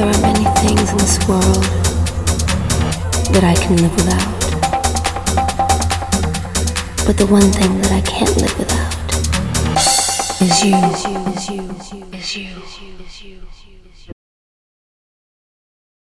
There are many things in this world that I can live without. But the one thing that I can't live without is you. Is you. Is you. Is you. Is you. Is you.